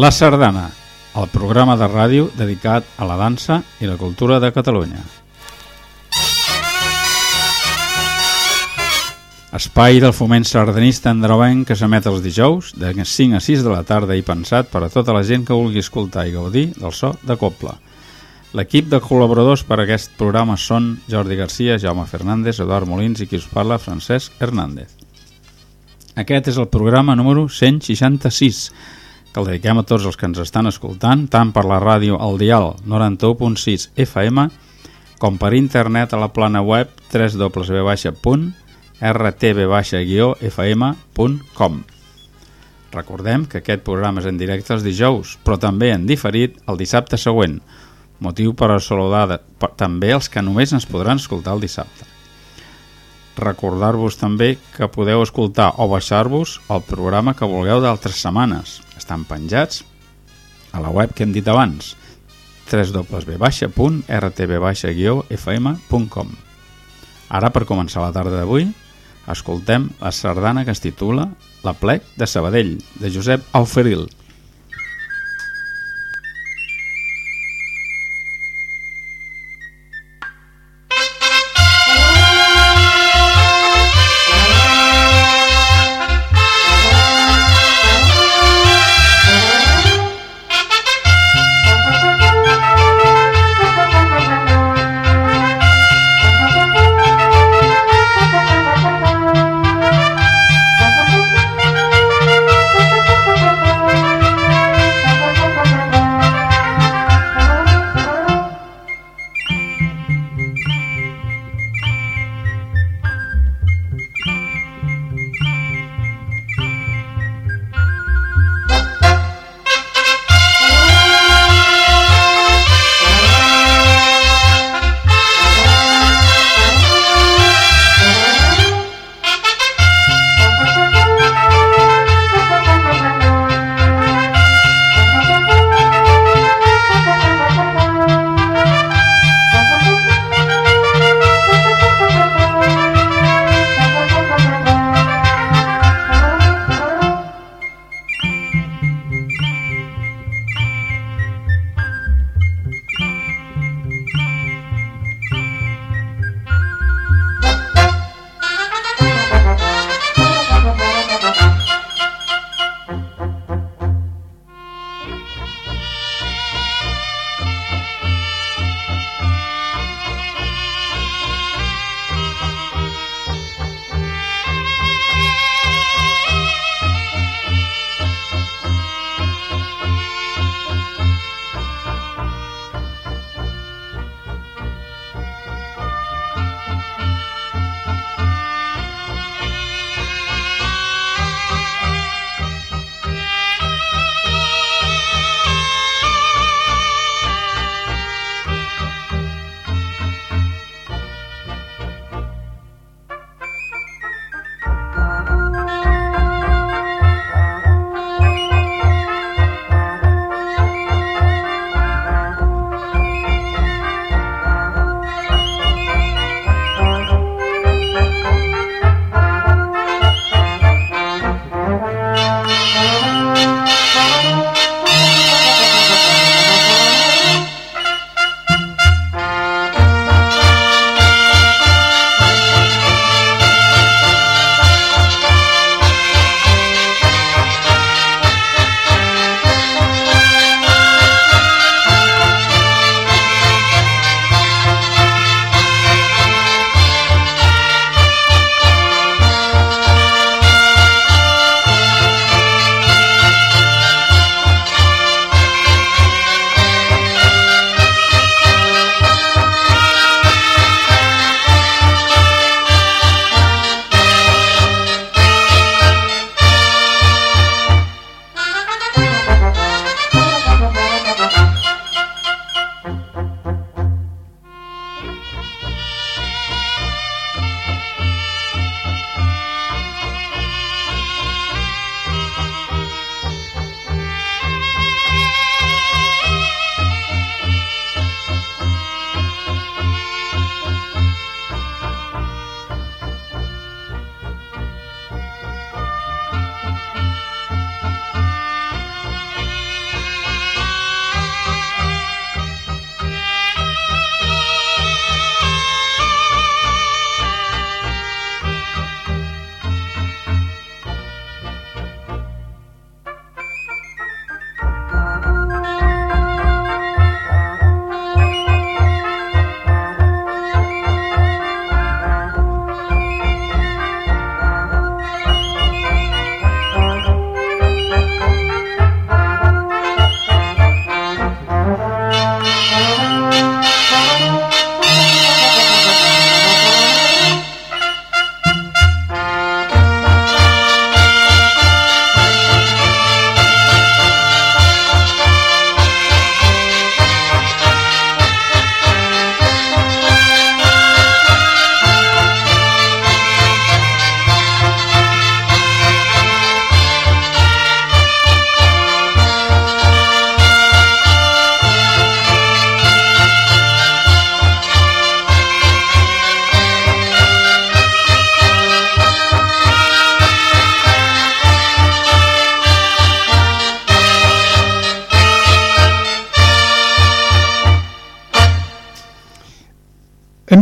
La Sardana, el programa de ràdio dedicat a la dansa i la cultura de Catalunya. Espai del foment sardanista androvenc que s'emet els dijous de 5 a 6 de la tarda i pensat per a tota la gent que vulgui escoltar i gaudir del so de Copla. L'equip de col·laboradors per a aquest programa són Jordi Garcia, Jaume Fernández, Eduard Molins i qui us parla, Francesc Hernández. Aquest és el programa número 166, que el dediquem a tots els que ens estan escoltant, tant per la ràdio al dial 91.6 FM, com per internet a la plana web www.rtb-fm.com. Recordem que aquest programa és en directe els dijous, però també en diferit el dissabte següent, motiu per a saludar també els que només ens podran escoltar el dissabte. Recordar-vos també que podeu escoltar o baixar-vos el programa que vulgueu d'altres setmanes. Estan penjats a la web que hem dit abans www.rtb-fm.com Ara, per començar la tarda d'avui, escoltem la sardana que es titula La plec de Sabadell, de Josep Auferil.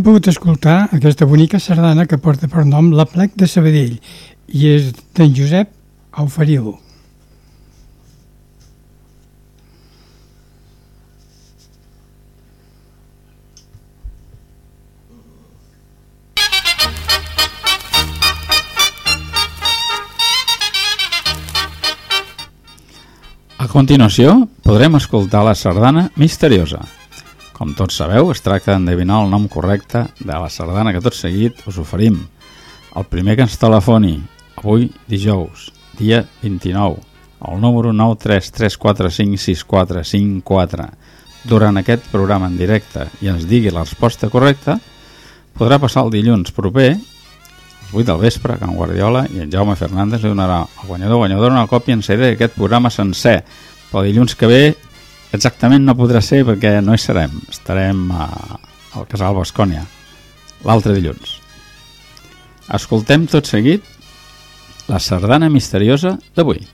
Pogut escoltar aquesta bonica sardana que porta per nom La plec de Sabadell i és d'en Josep Auferil. A continuació, podrem escoltar la sardana misteriosa. Com tots sabeu, es tracta d'endevinar el nom correcte de la sardana que tot seguit us oferim. El primer que ens telefoni, avui dijous, dia 29, al número 933456454, durant aquest programa en directe i ens digui la resposta correcta, podrà passar el dilluns proper, als 8 del vespre, que en Guardiola i en Jaume Fernández li donarà al guanyador guanyador una còpia en CD d'aquest programa sencer. Però dilluns que ve exactament no podrà ser perquè no hi serem. Estarem a, al Casal Bascònia l'altre dilluns. Escoltem tot seguit la sardana misteriosa d'avui.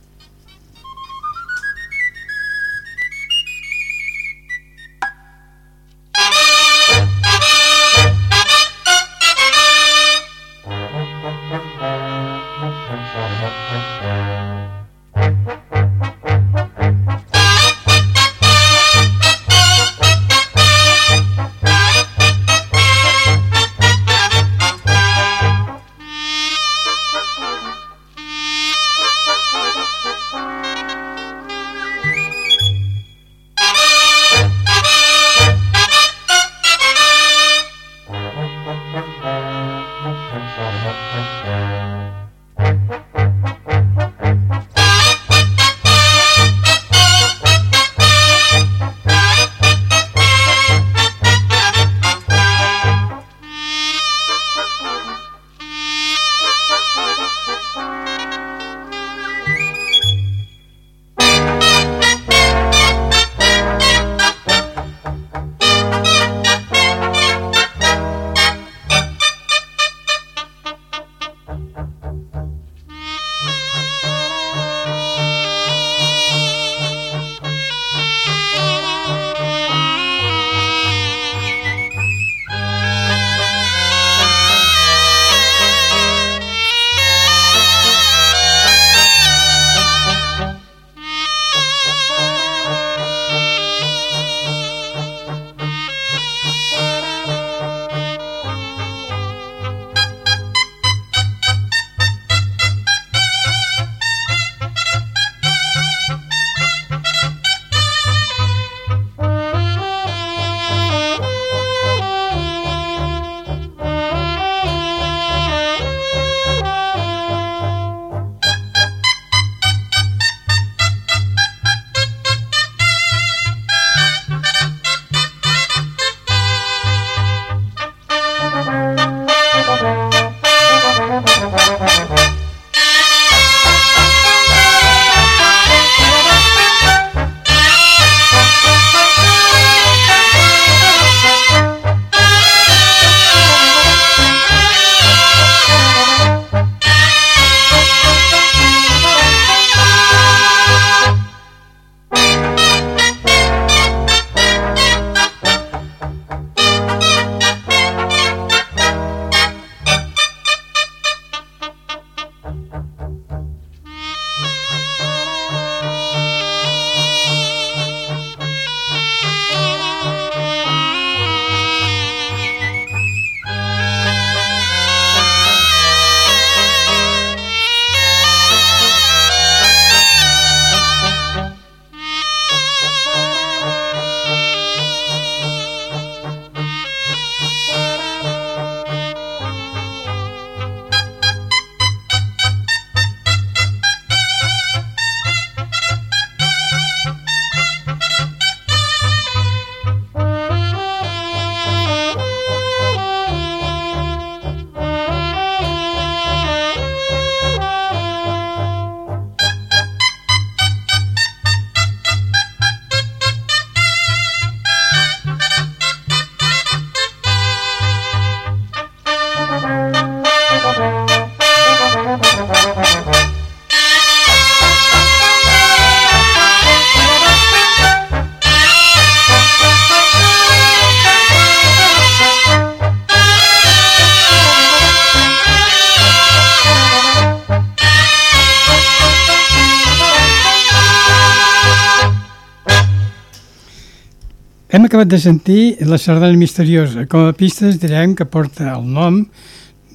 Acabat de sentir la sardana misteriosa. Com a pistes direm que porta el nom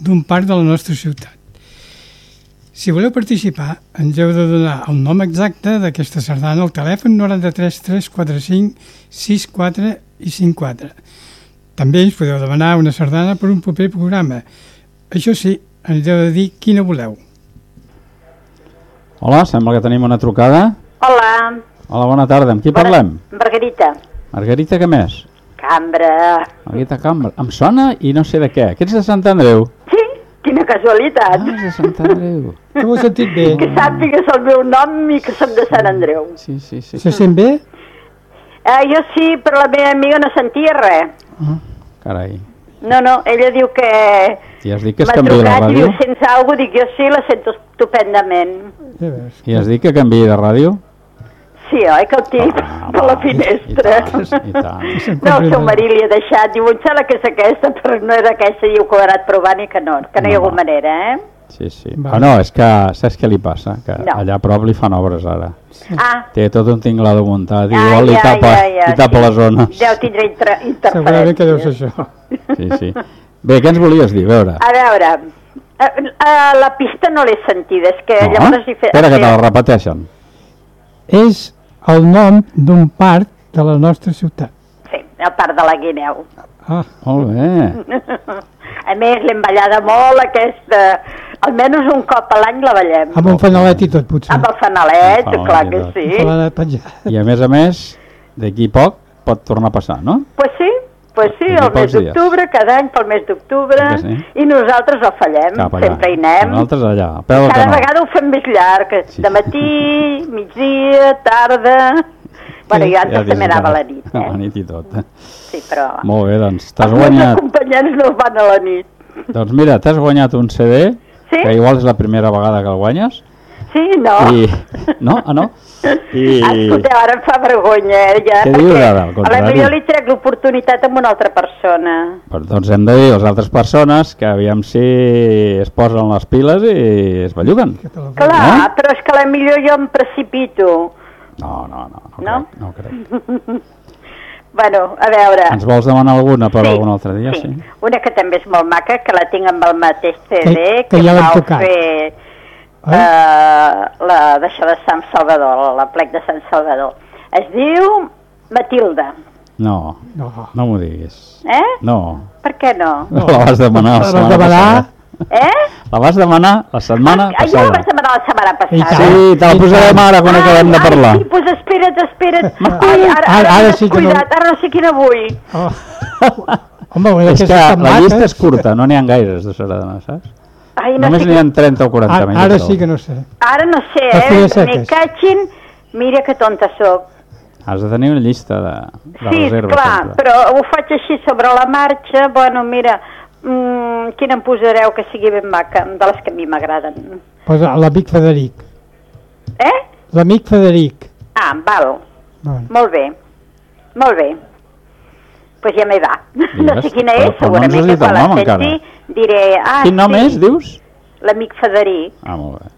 d'un parc de la nostra ciutat. Si voleu participar, ens heu de donar el nom exacte d'aquesta sardana al telèfon 93 345 64 i 54. També ens podeu demanar una sardana per un proper programa. Això sí, ens heu de dir quina voleu. Hola, sembla que tenim una trucada. Hola, Hola, bona tarda. Amb qui Bona- parlem? Margarita. Margarita, què més? Cambra. Margarita Cambra. Em sona i no sé de què. Que ets de Sant Andreu? Sí, quina casualitat. Ah, és de Sant Andreu. Que ho he sentit bé? Que sàpigues el meu nom i que soc de Sant Andreu. Sí, sí, sí. Se sent bé? Eh, jo sí, però la meva amiga no sentia res. Ah, carai. No, no, ella diu que I has dit que es m'ha canviï la trucat i ràdio? diu, sents alguna cosa? Dic, jo sí, la sento estupendament. I has dit que canviï de ràdio? Sí, oi, que el tinc Ah, per la finestra. I tant, i tant. No, el seu marit li ha deixat, diu, em sembla que és aquesta, però no era aquesta, diu que ho ha anat provant i que no, que no, hi ha No. hagut manera, eh? Sí, sí. Va. Ah, no, és que saps què li passa? Que No. allà a prop li fan obres ara. Ah, Té tot un tinglado muntat i Ah, igual li ja, tapa, ja, ja, li tapa sí. les zones. deu tindre inter Segurament que deu ser interferències. això. Sí, sí. Bé, què ens volies dir? A veure. A veure, eh, eh, la pista no l'he sentida, és que No? llavors hi fe... Espera, que te la repeteixen. És el nom d'un parc de la nostra ciutat. Sí, el parc de la Guineu. Ah, Molt bé. A més, l'hem ballada molt, aquesta... Almenys un cop a l'any la ballem. amb un fanalet i tot, potser. Amb el fanalet, el clar fanalet que sí. I a més a més, d'aquí poc pot tornar a passar, no? Pues sí, pues sí, D'aquí el mes d'octubre, cada any pel mes d'octubre, sí? i nosaltres el fallem, Cap allà. sempre hi anem. Nosaltres allà, peu del Cada canó. vegada ho fem més llarg, Sí. de matí, migdia, tarda... Bueno, jo antes dius també anava a no. la nit, A la eh? nit i tot. eh? Sí, però... Molt bé, doncs t'has Els meus guanyat. acompanyants no van a la nit. Doncs mira, t'has guanyat un CD, Sí? que igual és la primera vegada que el guanyes. Sí, no. I... No? Ah, no? I... Escolteu, ara em fa vergonya, eh, ja, Què dius perquè ara, a la millor li trec l'oportunitat amb una altra persona. Però doncs hem de dir a les altres persones que aviam si es posen les piles i es belluguen. Clar, No? però és que a la millor jo em precipito. No, no, no, no, No? crec, no crec. Bueno, a veure... Ens vols demanar alguna per algun altre dia? sí. Sí. Una que també és molt maca, que la tinc amb el mateix CD, Que- que, que ja l'hem tocat. fer Oi? eh, la d'això de Sant Salvador, la plec de Sant Salvador. Es diu Matilda, No, No. no m'ho diguis. eh? No, Per què no? no. la vas demanar la setmana demanar? passada. Eh? La vas demanar la setmana ah, jo la passada. vaig demanar la setmana passada. Sí, te la posarem ara quan acabem de Ai, parlar. Ai, sí, doncs espera't, espera't. Ai, ara, Ara- ara, ara ara, sí que no- ara no sé quina vull. Oh. Home, És que tan la llista maques. és curta, no n'hi ha gaires de sardanes, saps? Ai, no Només n'hi ha qui- 30 o 40 Ara, ara sí que no sé. Ara no sé, eh? Me catxin, mira que tonta sóc. Has de tenir una llista de, de Sí, reserva. clar, sempre. però ho faig així sobre la marxa. Bueno, mira, mm, quina em posareu que sigui ben maca, de les que a mi m'agraden. Posa l'amic Federic. Eh? L'amic Federic. Ah, val, Bueno. molt bé, molt bé. Doncs pues ja me va. No Digues, sé quina però- és, però no has segurament que dit el quan la senti diré... Ah, Quin nom sí, és, dius? L'amic Federic. Ah, molt bé.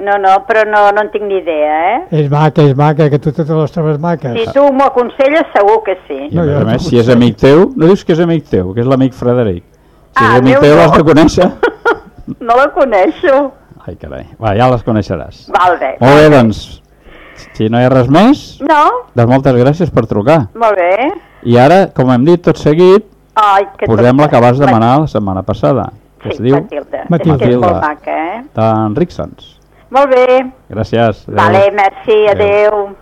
No, no, però no, no en tinc ni idea, eh? És maca, és maca, que tu totes les trobes maques. Si tu m'ho aconselles, segur que sí. I a No, a més, si és amic teu, no dius que és amic teu, que és l'amic Frederic. Si Ah, és amic teu no. l'has de conèixer. No la coneixo. Ai, carai. Va, ja les coneixeràs. Val bé. Molt bé, doncs, si no hi ha res més, No? doncs moltes gràcies per trucar. Molt bé. I ara, com hem dit tot seguit, Ai, que posem la que vas Ma- demanar la setmana passada, que Sí, es diu Matilda. Matilda. És que és molt maca, eh? d'Enric Sans. Molt bé. Gràcies. adéu. Vale, merci, Adéu. adeu.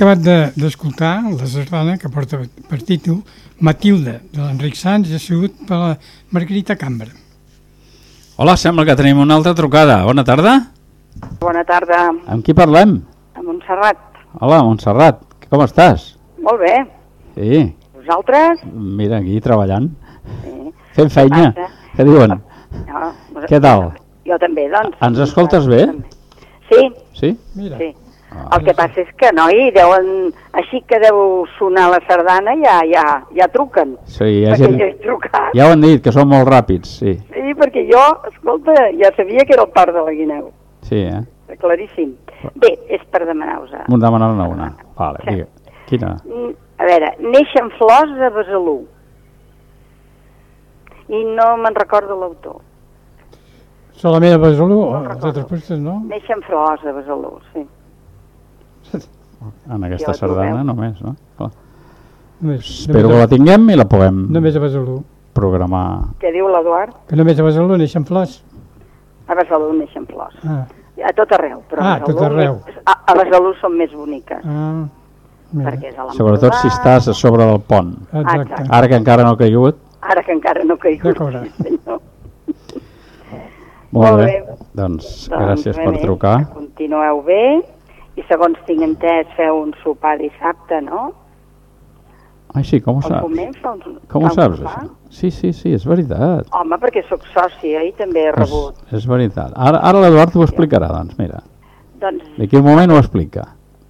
Acabat de- d'escoltar de, la sardana que porta per títol Matilde, de l'Enric Sans, i ha sigut per la Margarita Cambra. Hola, sembla que tenim una altra trucada. Bona tarda. Bona tarda, Amb qui parlem? a Montserrat. Hola, Montserrat. Com estàs? Molt bé. Sí, Vosaltres? mira, aquí treballant. Sí. Fent feina. Passa? Què diuen? No, Què tal? Jo també, doncs. Ens escoltes bé? Sí, Sí? Mira, sí. Ah. El que passa és que, noi, deuen, així que deu sonar la sardana, ja, ja, ja truquen. Sí, hi ha perquè gent... jo. Ja ho han dit, que són molt ràpids, sí. Sí, perquè jo, escolta, ja sabia que era el part de la guineu. Sí, eh? Claríssim. Bé, és per demanar-vos. M'ho demanaran una una. Vale, Sí. digue. Quina? Mm, A veure, neixen flors a Besalú. I no me'n recordo l'autor. solament a Besalú, o recordo. les altres no? Neixen flors a Besalú, sí. En aquesta Ja sardana només, no? Clar. Només, Espero que només, la tinguem i la puguem només a Besalú. programar. Què diu l'Eduard? Que només a Besalú neixen flors. A Besalú neixen flors. Ah, A tot arreu, però Ah, a Besalú, tot arreu. A, a Besalú són més boniques, ah, mira. perquè és a. Sobretot si estàs a sobre del pont. Exacte. Exacte. Ara que encara no ha caigut. Ara que encara no ha caigut, D'acord. sí, senyor. Molt, Molt bé. bé. Doncs Doncs, gràcies res per trucar. que Continueu bé i segons tinc entès feu un sopar dissabte, no? Ai, sí, com ho saps? un, Com ho saps, sopar? això? Sí, sí, sí, és veritat. Home, perquè sóc sòcia i també he rebut. És, és veritat. Ara, ara l'Eduard ho explicarà, doncs, mira. Doncs, D'aquí un moment ho explica.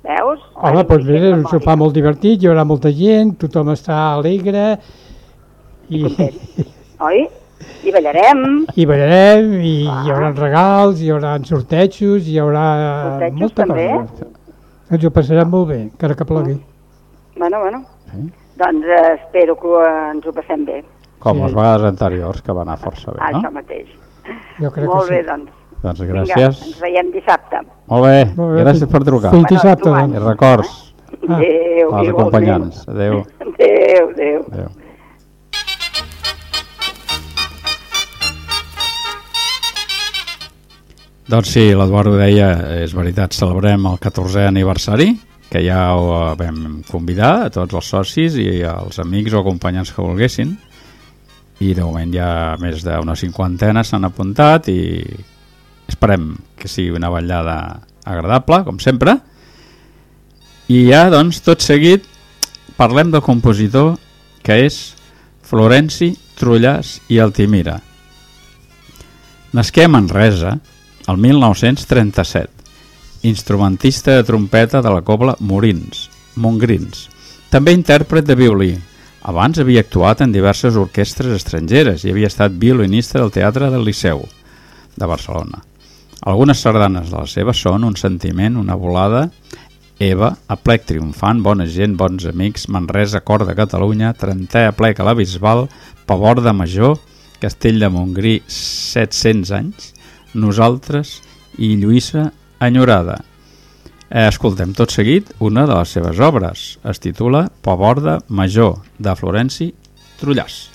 veus? Home, Ara doncs mira, és un sopar molt divertit, hi haurà molta gent, tothom està alegre i, Content. Oi? I ballarem, i ballarem, i hi haurà regals, hi haurà sortejos, hi haurà Sortejos molta també? cosa. Ens ho passarem molt bé, encara que plogui. bueno, bueno, Sí? doncs eh, espero que eh, ens ho passem bé, Com Sí. les vegades anteriors, que va anar força bé, ah, no? això mateix. Jo crec Molt que bé, sí. doncs. Doncs Vinga, gràcies. ens veiem dissabte. Molt bé, Molt bé, gràcies per trucar. Fins Bueno, dissabte, tu vas. I doncs. records Ah. Adéu. als acompanyants. Adéu. Adéu, adéu. Adéu. Doncs sí, l'Eduard ho deia, és veritat, celebrem el 14è aniversari, que ja ho eh, vam convidar a tots els socis i als amics o acompanyants que volguessin. i de moment ja més d'una cinquantena s'han apuntat i esperem que sigui una ballada agradable, com sempre. I ja, doncs, tot seguit parlem del compositor que és Florenci Trullàs i Altimira. Nasqué a Manresa el 1937, instrumentista de trompeta de la cobla Morins, Mongrins, també intèrpret de violí. Abans havia actuat en diverses orquestres estrangeres i havia estat violinista del Teatre del Liceu de Barcelona. Algunes sardanes de les seves són Un sentiment, una volada, Eva, a plec triomfant, bona gent, bons amics, Manresa, cor de Catalunya, Trentè, a plec a la Bisbal, Pavor de Major, Castell de Montgrí, 700 anys, Nosaltres i Lluïssa Enyorada. Eh, escoltem tot seguit una de les seves obres. Es titula Pavorda Major, de Florenci Trullàs.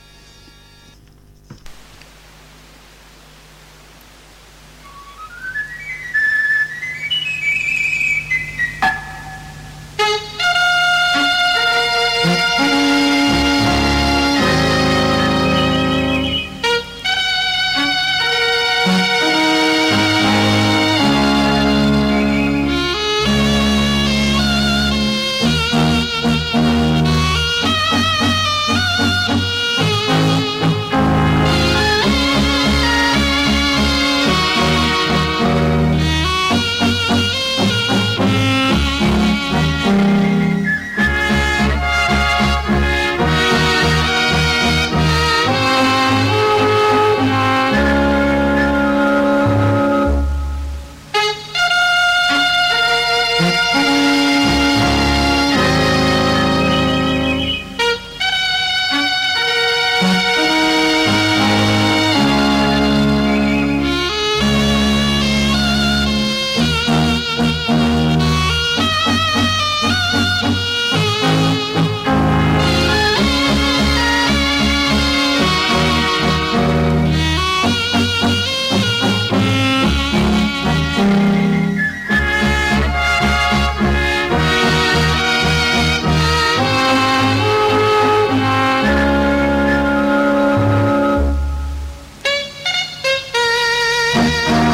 Música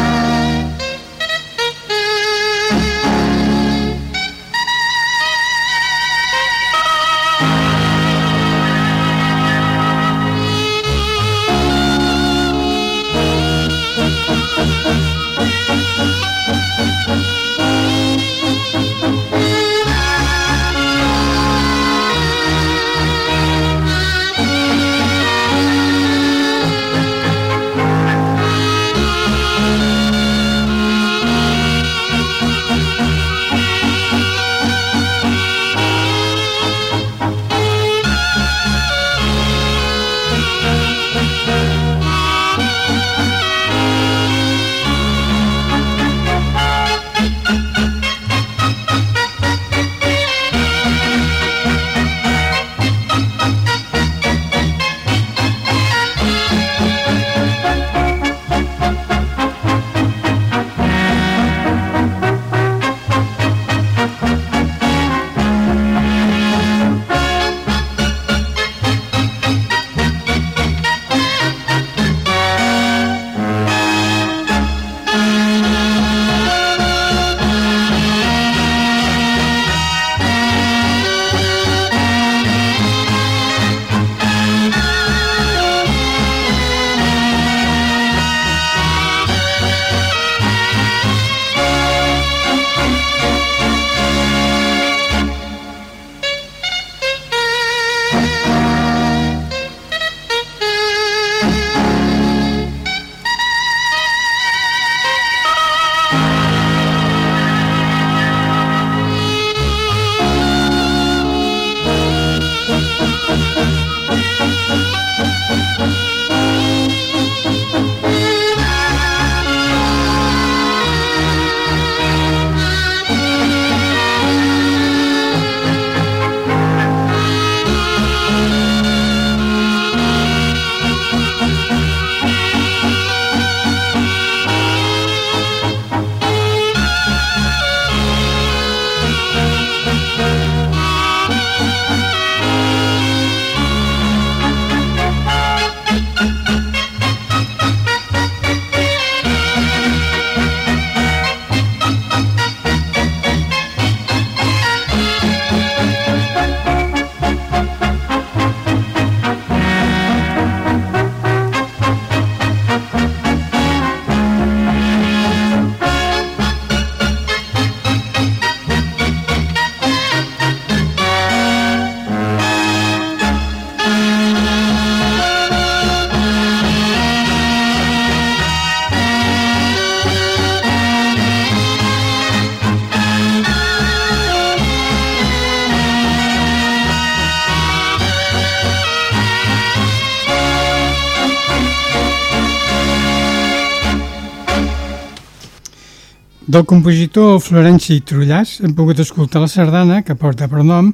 Del compositor Florenci Trullàs hem pogut escoltar la sardana que porta per nom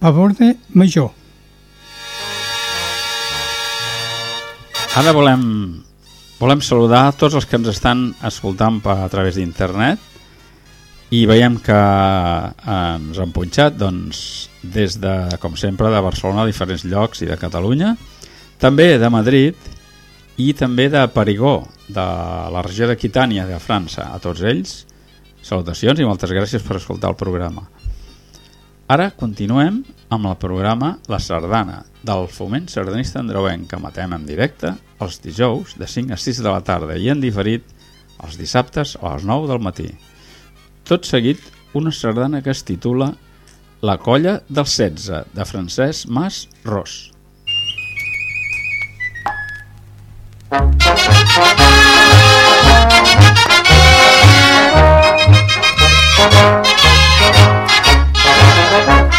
Pavorde Major. Ara volem, volem saludar tots els que ens estan escoltant per, a través d'internet i veiem que eh, ens han punxat doncs, des de, com sempre, de Barcelona, diferents llocs i de Catalunya, també de Madrid i també de Perigó, de la regió d'Aquitània, de França. A tots ells, salutacions i moltes gràcies per escoltar el programa. Ara continuem amb el programa La Sardana, del Foment Sardanista Androvenc, que matem en directe els dijous de 5 a 6 de la tarda i en diferit els dissabtes a les 9 del matí. Tot seguit, una sardana que es titula La colla del 16, de Francesc Mas Ros. thank you.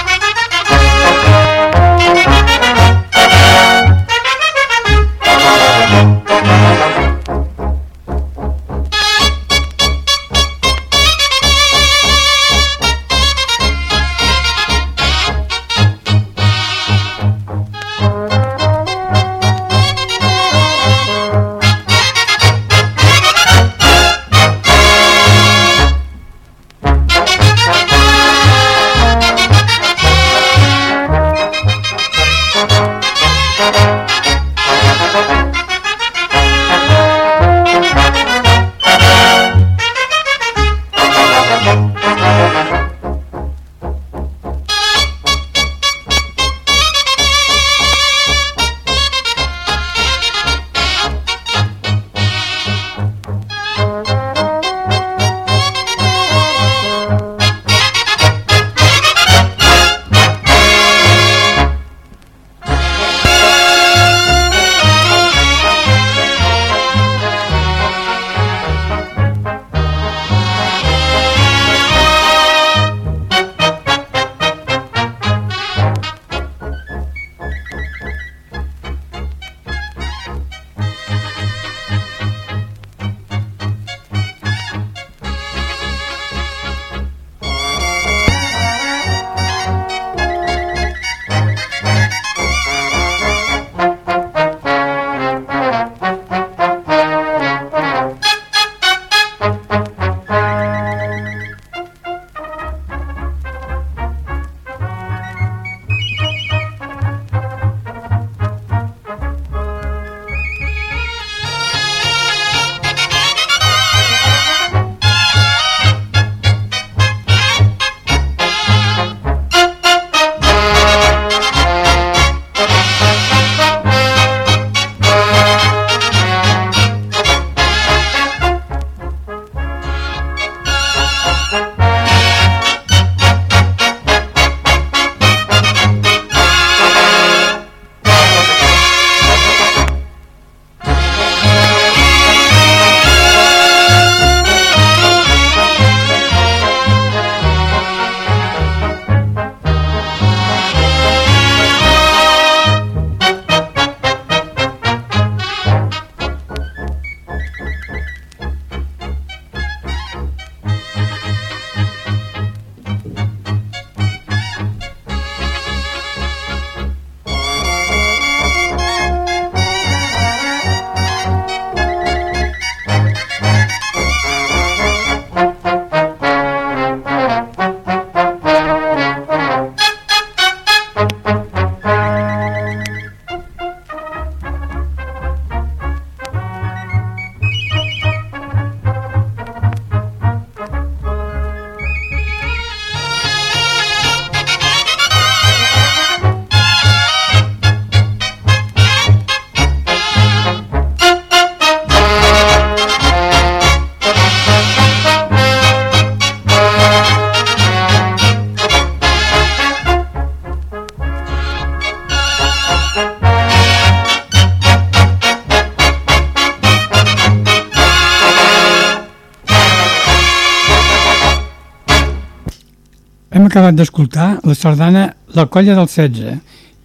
Acabat d'escoltar la sardana La colla del 16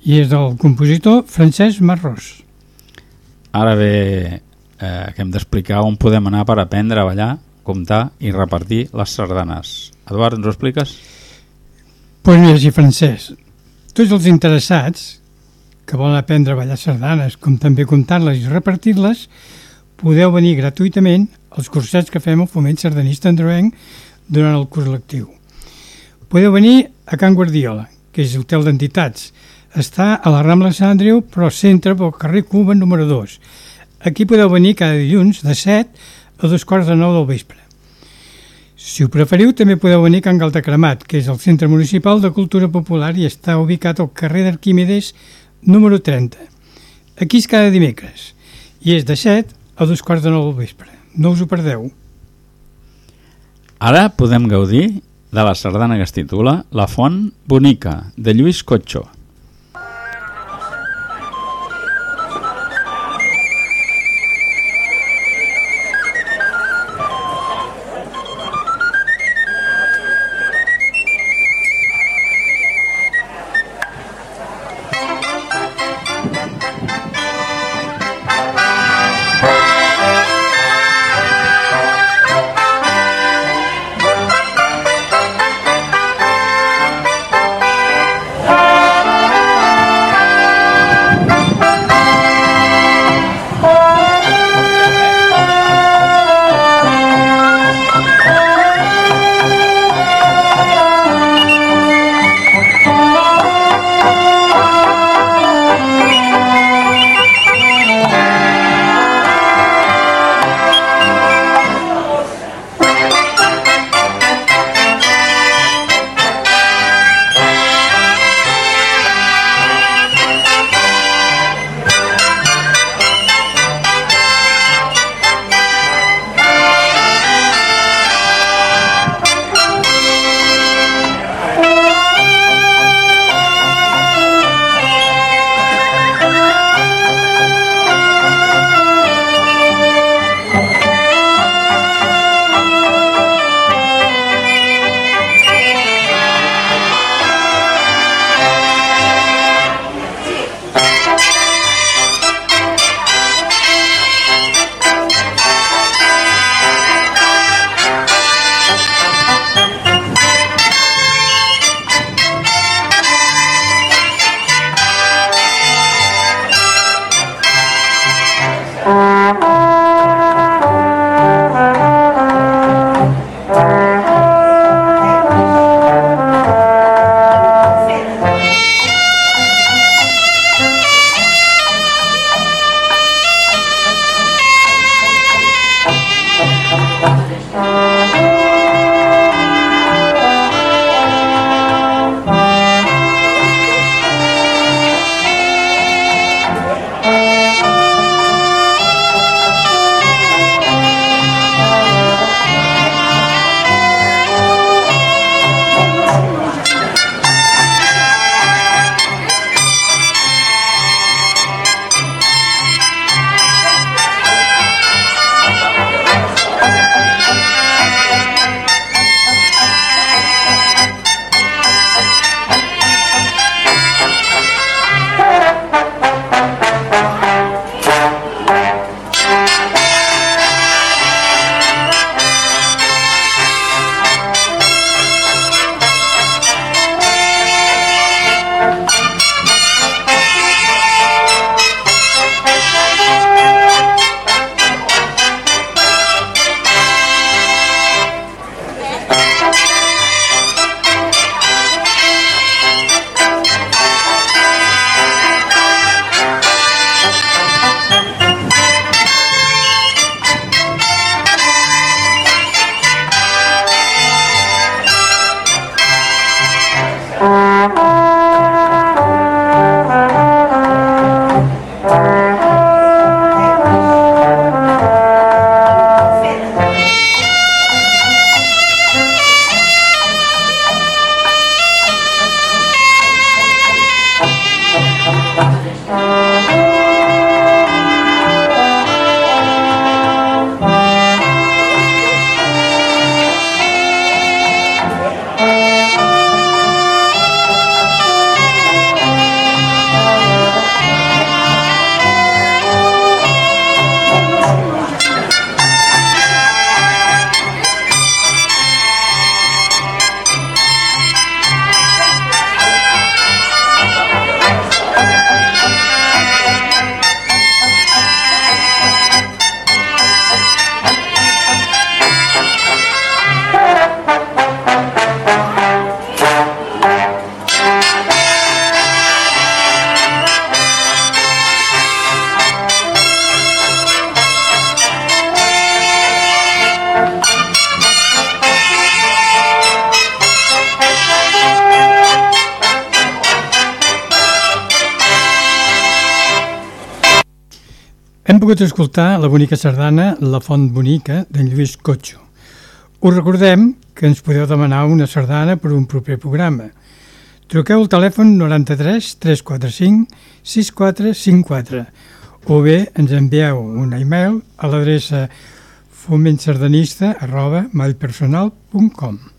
i és del compositor Francesc Marrós. Ara bé, eh, que hem d'explicar on podem anar per aprendre a ballar comptar i repartir les sardanes. Eduard, ens ho expliques? Pues mira, sí, Francesc, tots els interessats que volen aprendre a ballar sardanes, com també comptar-les i repartir-les, podeu venir gratuïtament als cursets que fem al Foment Sardanista Androenc durant el curs lectiu. Podeu venir a Can Guardiola, que és hotel d'entitats. Està a la Rambla Sant Andreu, però centre pel carrer Cuba número 2. Aquí podeu venir cada dilluns de 7 a dos quarts de 9 del vespre. Si ho preferiu, també podeu venir a Can Galtacremat, que és el Centre Municipal de Cultura Popular i està ubicat al carrer d'Arquímedes número 30. Aquí és cada dimecres i és de 7 a dos quarts de 9 del vespre. No us ho perdeu. Ara podem gaudir de la sardana que es titula La font bonica, de Lluís Cotxo. Escoltar la bonica sardana La Font Bonica d'en Lluís Cotxo. Us recordem que ens podeu demanar una sardana per un proper programa. Truqueu al telèfon 93 345 6454 o bé ens envieu un e-mail a l'adreça fomentsardanista arroba mallpersonal.com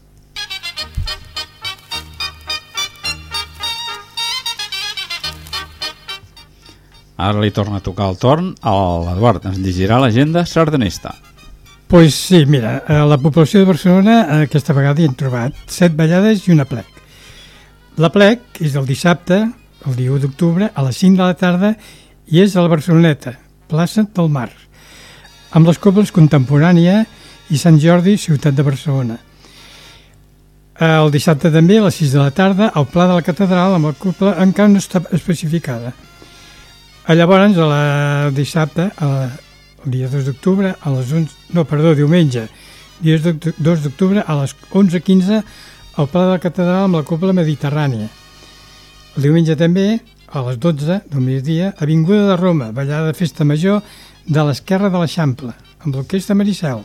Ara li torna a tocar el torn a l'Eduard. Ens llegirà l'agenda sardanista. Pues sí, mira, a la població de Barcelona aquesta vegada hi hem trobat set ballades i una plec. La plec és el dissabte, el dia 1 d'octubre, a les 5 de la tarda i és a la Barceloneta, plaça del Mar, amb les cobles contemporània i Sant Jordi, ciutat de Barcelona. El dissabte també, a les 6 de la tarda, al Pla de la Catedral, amb la cúpula encara no està especificada. A llavors, a la dissabte, a la, el dia 2 d'octubre, a les 11... No, perdó, diumenge, dia 2 d'octubre, a les 11.15, al Pla de la Catedral amb la cúpula mediterrània. El diumenge també, a les 12 del migdia, Avinguda de Roma, ballada de festa major de l'esquerra de l'Eixample, amb l'orquestra Maricel.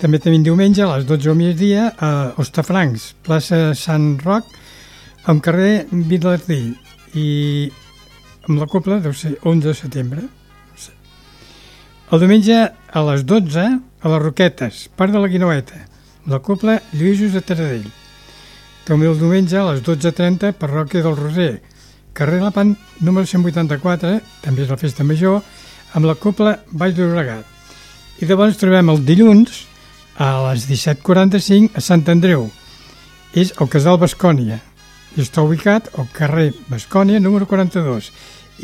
També tenim diumenge a les 12 del migdia a Ostafrancs, plaça Sant Roc, amb carrer Vilardell i amb la copla deu ser 11 de setembre. El diumenge a les 12 a les Roquetes, part de la Guinoeta, la copla Lluïsos de Taradell. També el diumenge a les 12.30 parròquia del Roser, carrer La Pan número 184, també és la festa major, amb la copla Baix d'Obregat. I llavors trobem el dilluns a les 17.45 a Sant Andreu. És el Casal Bascònia i està ubicat al carrer Bascònia número 42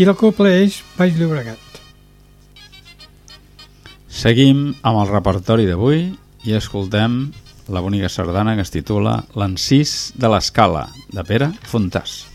i la copla és Baix Llobregat. Seguim amb el repertori d'avui i escoltem la bonica sardana que es titula L'encís de l'escala, de Pere Fontàs.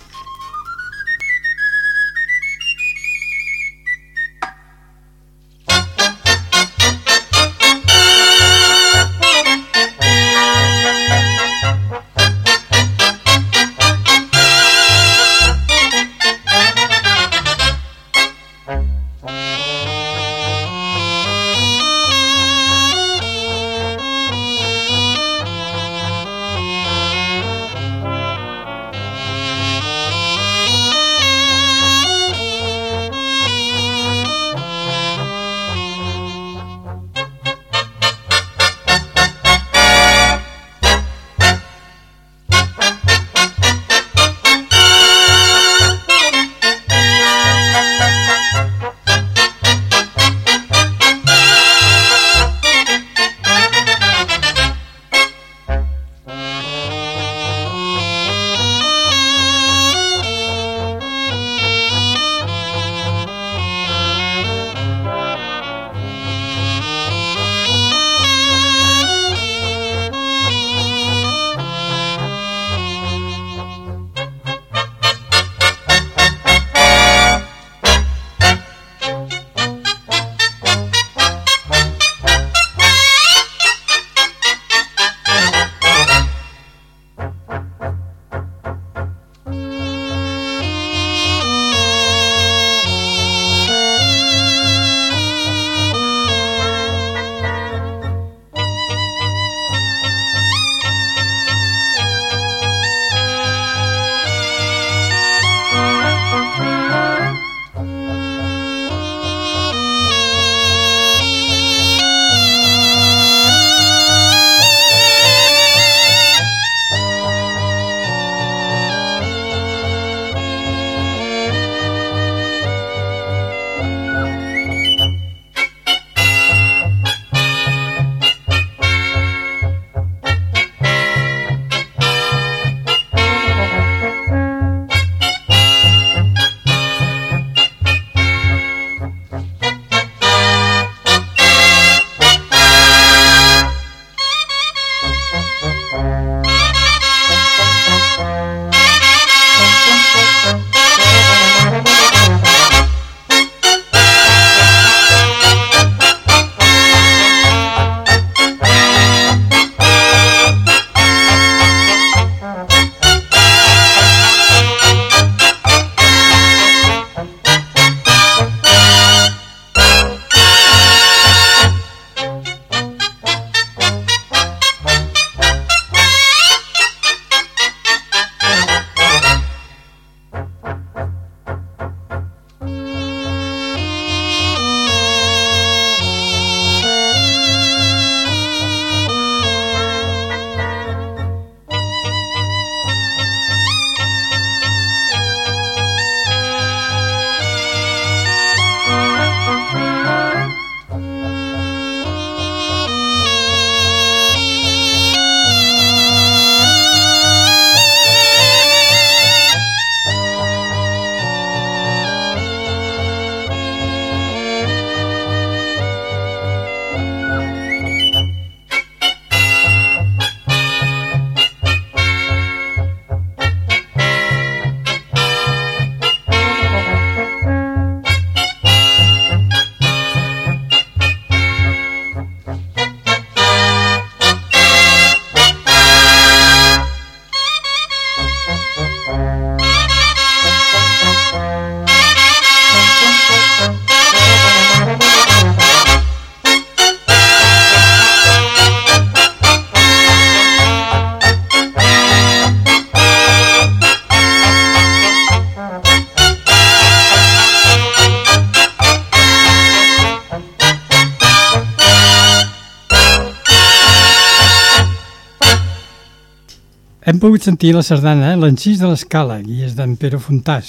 Pogut sentir la sardana L'encís de l'escala, i és d'en Pere Fontàs.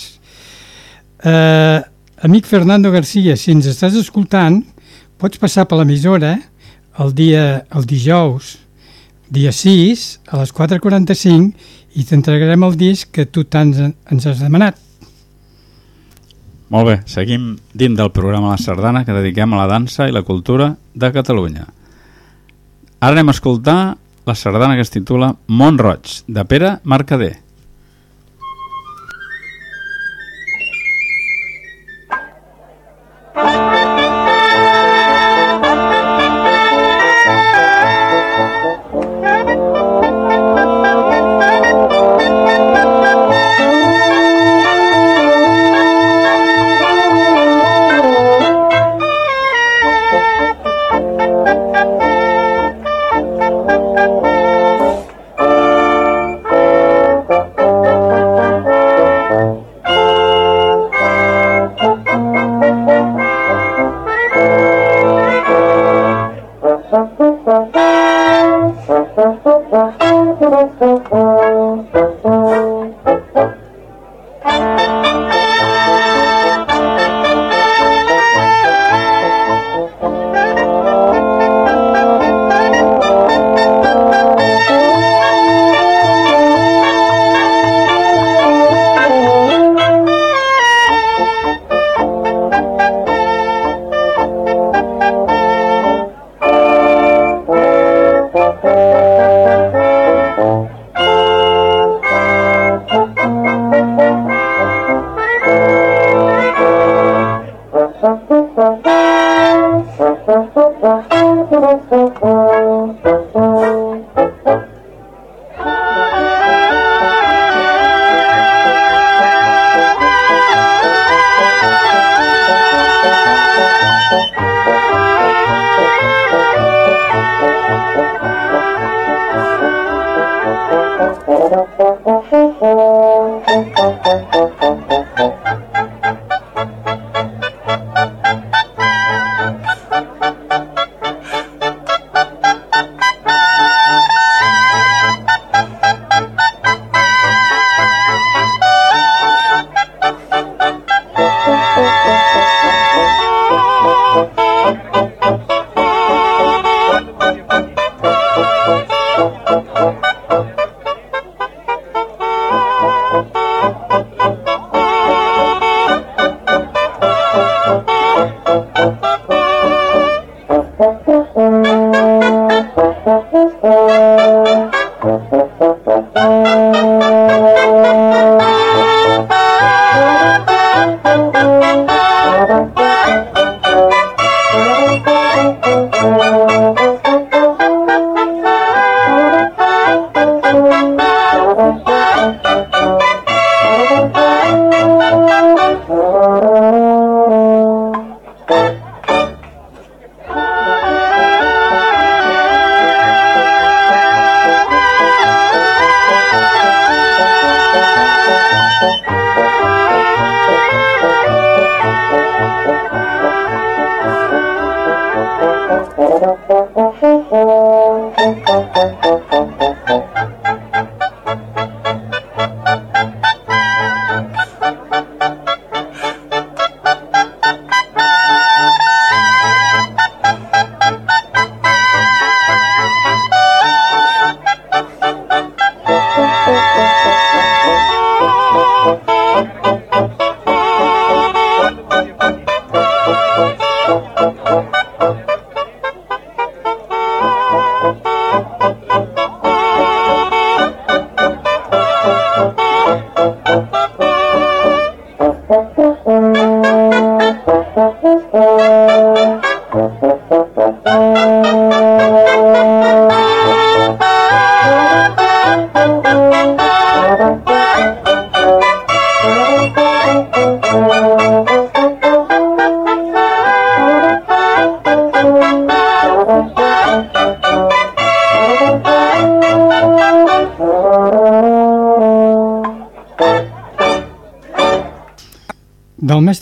Eh, amic Fernando Garcia, si ens estàs escoltant, pots passar per l'emissora el dia el dijous, dia 6, a les 4.45, i t'entregarem el disc que tu tant ens has demanat. Molt bé, seguim dins del programa La Sardana que dediquem a la dansa i la cultura de Catalunya. Ara anem a escoltar la sardana que es titula Montroig, de Pere Mercader.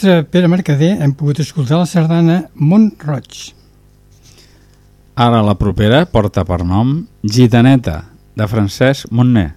Mestre Pere Mercader hem pogut escoltar la sardana Montroig. Ara la propera porta per nom Gitaneta, de Francesc Montner.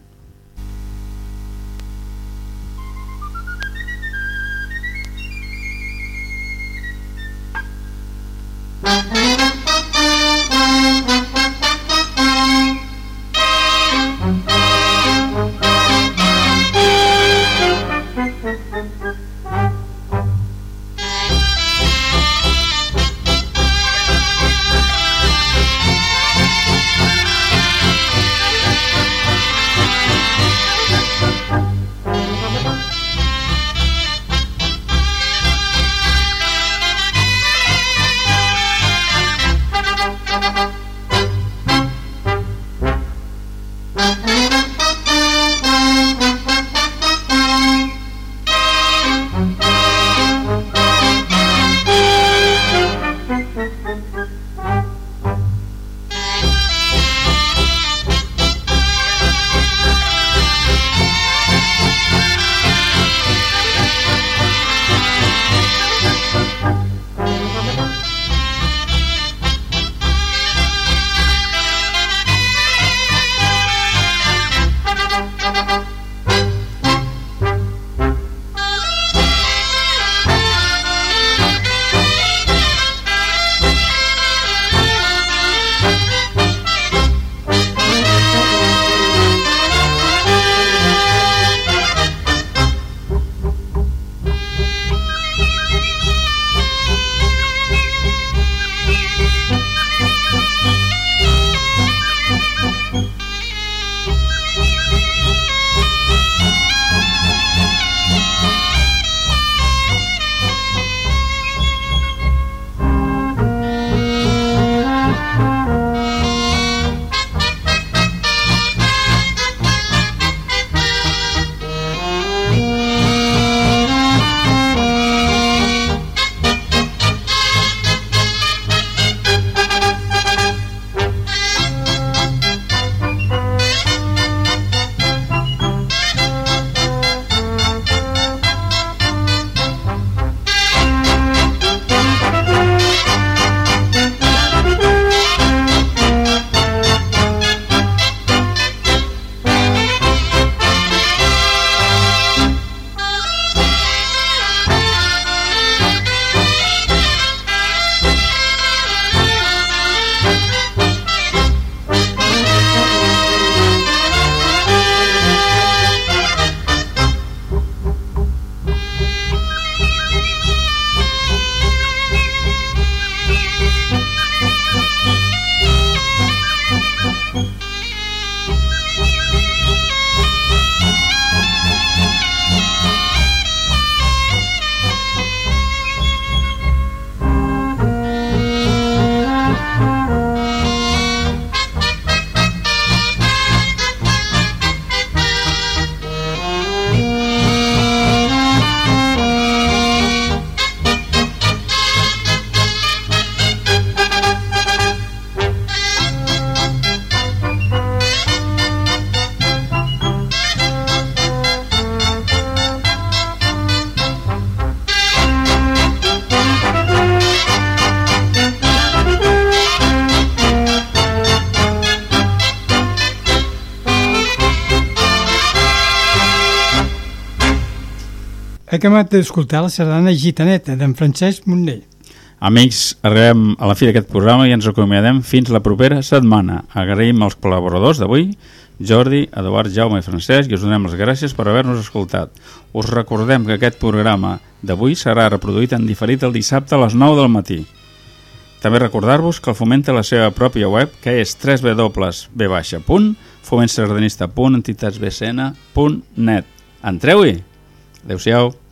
Acabat d'escoltar la sardana gitaneta d'en Francesc Montner. Amics, arribem a la fi d'aquest programa i ens acomiadem fins la propera setmana. Agraïm als col·laboradors d'avui, Jordi, Eduard, Jaume i Francesc, i us donem les gràcies per haver-nos escoltat. Us recordem que aquest programa d'avui serà reproduït en diferit el dissabte a les 9 del matí. També recordar-vos que el Foment té la seva pròpia web, que és www.fomentsardanista.entitats.bcn.net. Entreu-hi! Adéu-siau!